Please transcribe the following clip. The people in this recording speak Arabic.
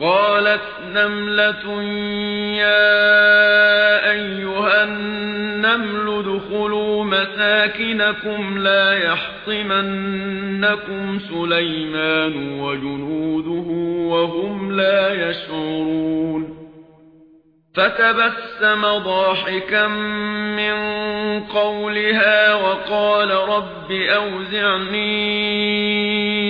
قالت نملة يا أيها النمل دخلوا مساكنكم لا يحطمنكم سليمان وجنوده وهم لا يشعرون. فتبسم ضاحكا من قولها وقال رب أوزعني